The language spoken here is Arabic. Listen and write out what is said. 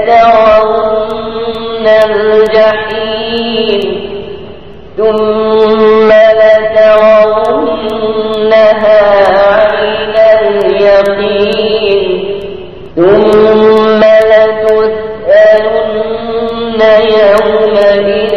لترون الجحيم ثم لترونها عين اليقين ثم لتسألن يومئذ